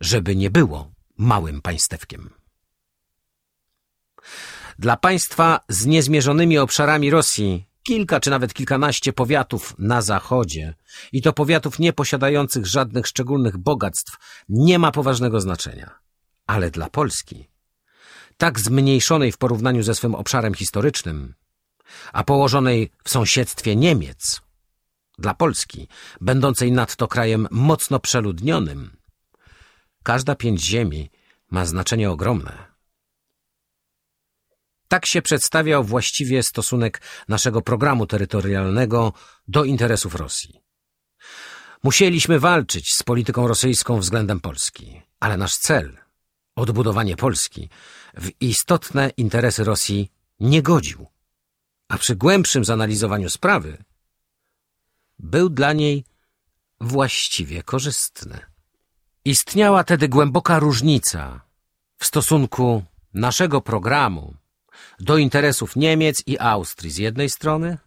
żeby nie było małym państewkiem. Dla państwa z niezmierzonymi obszarami Rosji kilka czy nawet kilkanaście powiatów na zachodzie i to powiatów nie posiadających żadnych szczególnych bogactw nie ma poważnego znaczenia. Ale dla Polski, tak zmniejszonej w porównaniu ze swym obszarem historycznym, a położonej w sąsiedztwie Niemiec, dla Polski, będącej nadto krajem mocno przeludnionym, każda pięć ziemi ma znaczenie ogromne. Tak się przedstawiał właściwie stosunek naszego programu terytorialnego do interesów Rosji. Musieliśmy walczyć z polityką rosyjską względem Polski, ale nasz cel, odbudowanie Polski, w istotne interesy Rosji nie godził, a przy głębszym zanalizowaniu sprawy był dla niej właściwie korzystny. Istniała tedy głęboka różnica w stosunku naszego programu do interesów Niemiec i Austrii z jednej strony,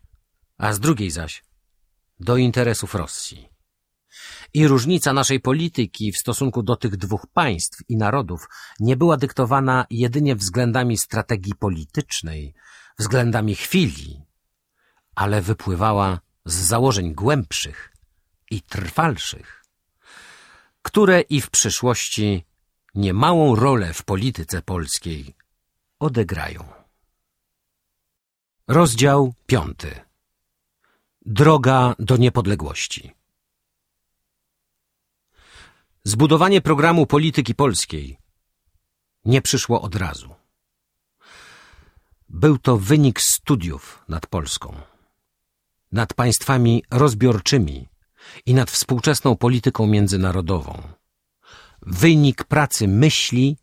a z drugiej zaś do interesów Rosji. I różnica naszej polityki w stosunku do tych dwóch państw i narodów nie była dyktowana jedynie względami strategii politycznej, względami chwili, ale wypływała z założeń głębszych i trwalszych, które i w przyszłości niemałą rolę w polityce polskiej odegrają. Rozdział piąty. Droga do niepodległości. Zbudowanie programu polityki polskiej nie przyszło od razu. Był to wynik studiów nad Polską, nad państwami rozbiorczymi i nad współczesną polityką międzynarodową. Wynik pracy myśli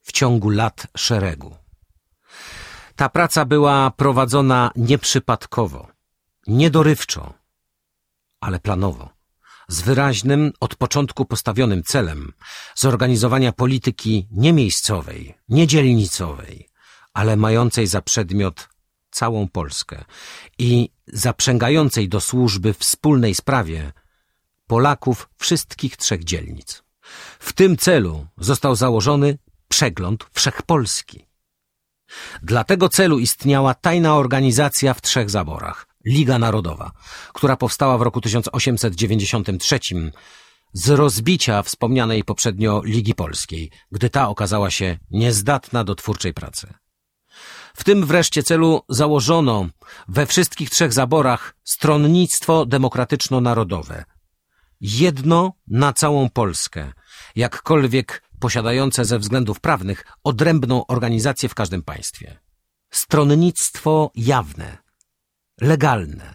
w ciągu lat szeregu. Ta praca była prowadzona nieprzypadkowo, niedorywczo, ale planowo, z wyraźnym, od początku postawionym celem zorganizowania polityki nie miejscowej, nie dzielnicowej, ale mającej za przedmiot całą Polskę i zaprzęgającej do służby wspólnej sprawie Polaków wszystkich trzech dzielnic. W tym celu został założony przegląd wszechpolski. Dla tego celu istniała tajna organizacja w trzech zaborach Liga Narodowa, która powstała w roku 1893 z rozbicia wspomnianej poprzednio Ligi Polskiej, gdy ta okazała się niezdatna do twórczej pracy. W tym wreszcie celu założono we wszystkich trzech zaborach stronnictwo demokratyczno-narodowe. Jedno na całą Polskę, jakkolwiek posiadające ze względów prawnych odrębną organizację w każdym państwie. Stronnictwo jawne, legalne,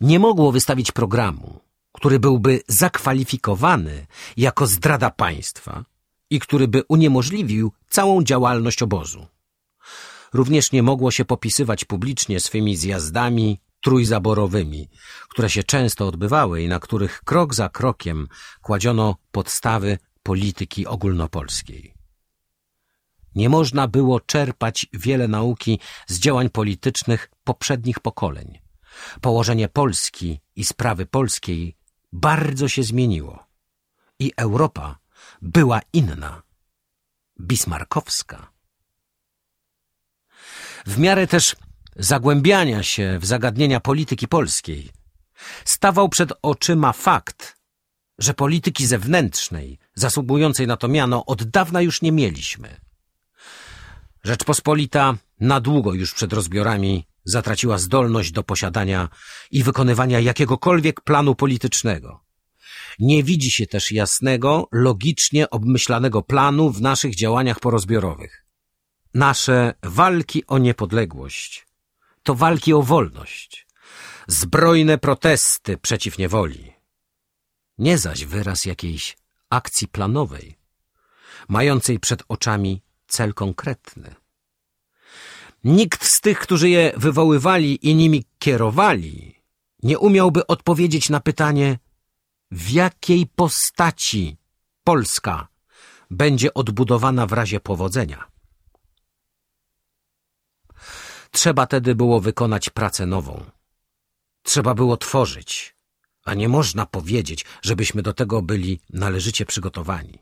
nie mogło wystawić programu, który byłby zakwalifikowany jako zdrada państwa i który by uniemożliwił całą działalność obozu. Również nie mogło się popisywać publicznie swymi zjazdami trójzaborowymi, które się często odbywały i na których krok za krokiem kładziono podstawy polityki ogólnopolskiej. Nie można było czerpać wiele nauki z działań politycznych poprzednich pokoleń. Położenie Polski i sprawy polskiej bardzo się zmieniło. I Europa była inna, bismarkowska. W miarę też zagłębiania się w zagadnienia polityki polskiej stawał przed oczyma fakt, że polityki zewnętrznej, zasługującej na to miano, od dawna już nie mieliśmy. Rzeczpospolita na długo już przed rozbiorami zatraciła zdolność do posiadania i wykonywania jakiegokolwiek planu politycznego. Nie widzi się też jasnego, logicznie obmyślanego planu w naszych działaniach porozbiorowych. Nasze walki o niepodległość to walki o wolność, zbrojne protesty przeciw niewoli, nie zaś wyraz jakiejś akcji planowej, mającej przed oczami cel konkretny. Nikt z tych, którzy je wywoływali i nimi kierowali, nie umiałby odpowiedzieć na pytanie, w jakiej postaci Polska będzie odbudowana w razie powodzenia. Trzeba tedy było wykonać pracę nową. Trzeba było tworzyć, a nie można powiedzieć, żebyśmy do tego byli należycie przygotowani.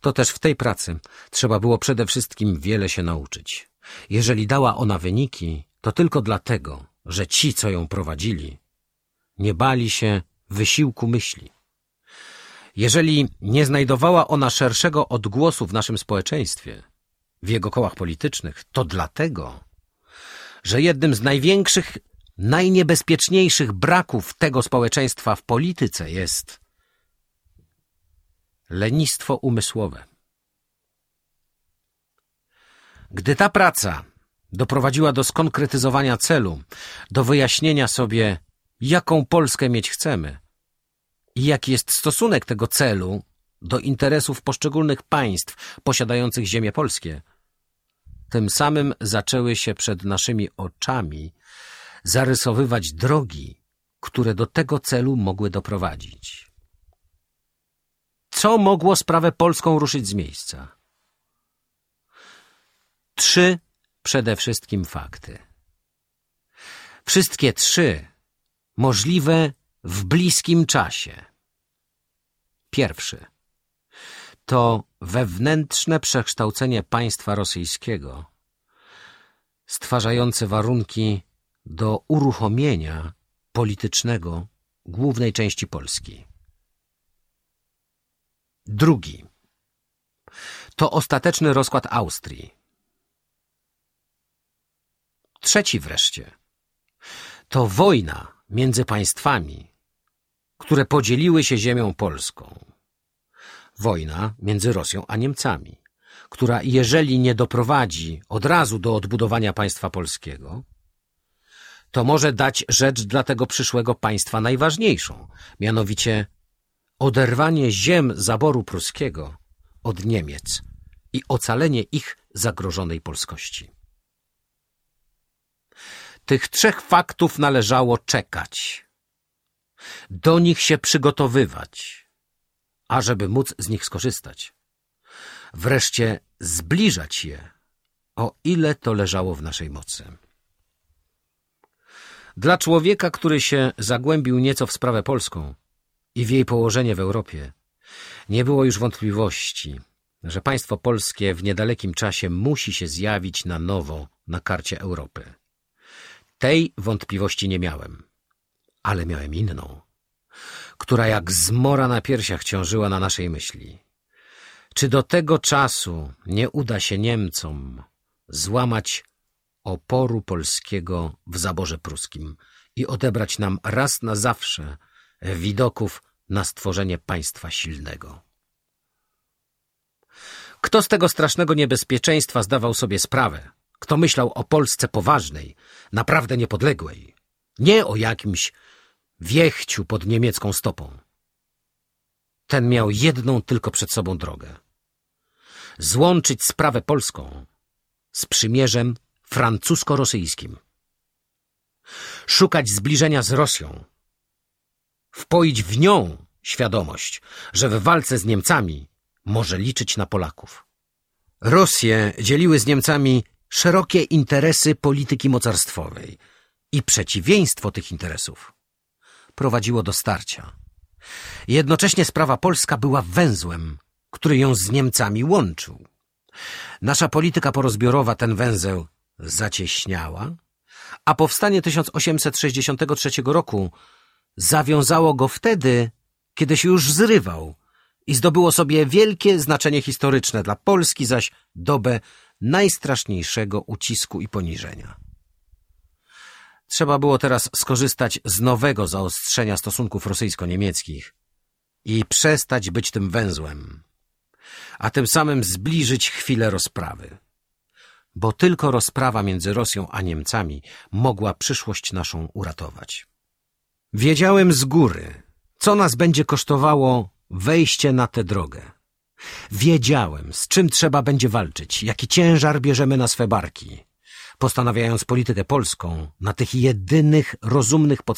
To też w tej pracy trzeba było przede wszystkim wiele się nauczyć. Jeżeli dała ona wyniki, to tylko dlatego, że ci, co ją prowadzili, nie bali się wysiłku myśli. Jeżeli nie znajdowała ona szerszego odgłosu w naszym społeczeństwie, w jego kołach politycznych, to dlatego, że jednym z największych, najniebezpieczniejszych braków tego społeczeństwa w polityce jest lenistwo umysłowe. Gdy ta praca doprowadziła do skonkretyzowania celu, do wyjaśnienia sobie, jaką Polskę mieć chcemy i jaki jest stosunek tego celu do interesów poszczególnych państw posiadających ziemię polskie, tym samym zaczęły się przed naszymi oczami zarysowywać drogi, które do tego celu mogły doprowadzić. Co mogło sprawę polską ruszyć z miejsca? Trzy przede wszystkim fakty. Wszystkie trzy możliwe w bliskim czasie. Pierwszy to wewnętrzne przekształcenie państwa rosyjskiego, stwarzające warunki do uruchomienia politycznego głównej części Polski. Drugi. To ostateczny rozkład Austrii. Trzeci wreszcie. To wojna między państwami, które podzieliły się ziemią polską. Wojna między Rosją a Niemcami, która jeżeli nie doprowadzi od razu do odbudowania państwa polskiego, to może dać rzecz dla tego przyszłego państwa najważniejszą, mianowicie oderwanie ziem zaboru pruskiego od Niemiec i ocalenie ich zagrożonej polskości. Tych trzech faktów należało czekać, do nich się przygotowywać, ażeby móc z nich skorzystać. Wreszcie zbliżać je, o ile to leżało w naszej mocy. Dla człowieka, który się zagłębił nieco w sprawę polską i w jej położenie w Europie, nie było już wątpliwości, że państwo polskie w niedalekim czasie musi się zjawić na nowo na karcie Europy. Tej wątpliwości nie miałem, ale miałem inną, która jak zmora na piersiach ciążyła na naszej myśli. Czy do tego czasu nie uda się Niemcom złamać oporu polskiego w zaborze pruskim i odebrać nam raz na zawsze widoków na stworzenie państwa silnego? Kto z tego strasznego niebezpieczeństwa zdawał sobie sprawę? Kto myślał o Polsce poważnej, naprawdę niepodległej, nie o jakimś wiechciu pod niemiecką stopą. Ten miał jedną tylko przed sobą drogę. Złączyć sprawę polską z przymierzem francusko-rosyjskim. Szukać zbliżenia z Rosją. Wpoić w nią świadomość, że w walce z Niemcami może liczyć na Polaków. Rosję dzieliły z Niemcami szerokie interesy polityki mocarstwowej i przeciwieństwo tych interesów prowadziło do starcia. Jednocześnie sprawa polska była węzłem, który ją z Niemcami łączył. Nasza polityka porozbiorowa ten węzeł zacieśniała, a powstanie 1863 roku zawiązało go wtedy, kiedy się już zrywał i zdobyło sobie wielkie znaczenie historyczne, dla Polski zaś dobę najstraszniejszego ucisku i poniżenia. Trzeba było teraz skorzystać z nowego zaostrzenia stosunków rosyjsko-niemieckich i przestać być tym węzłem, a tym samym zbliżyć chwilę rozprawy. Bo tylko rozprawa między Rosją a Niemcami mogła przyszłość naszą uratować. Wiedziałem z góry, co nas będzie kosztowało wejście na tę drogę. Wiedziałem, z czym trzeba będzie walczyć, jaki ciężar bierzemy na swe barki, postanawiając politykę polską na tych jedynych rozumnych podstawach,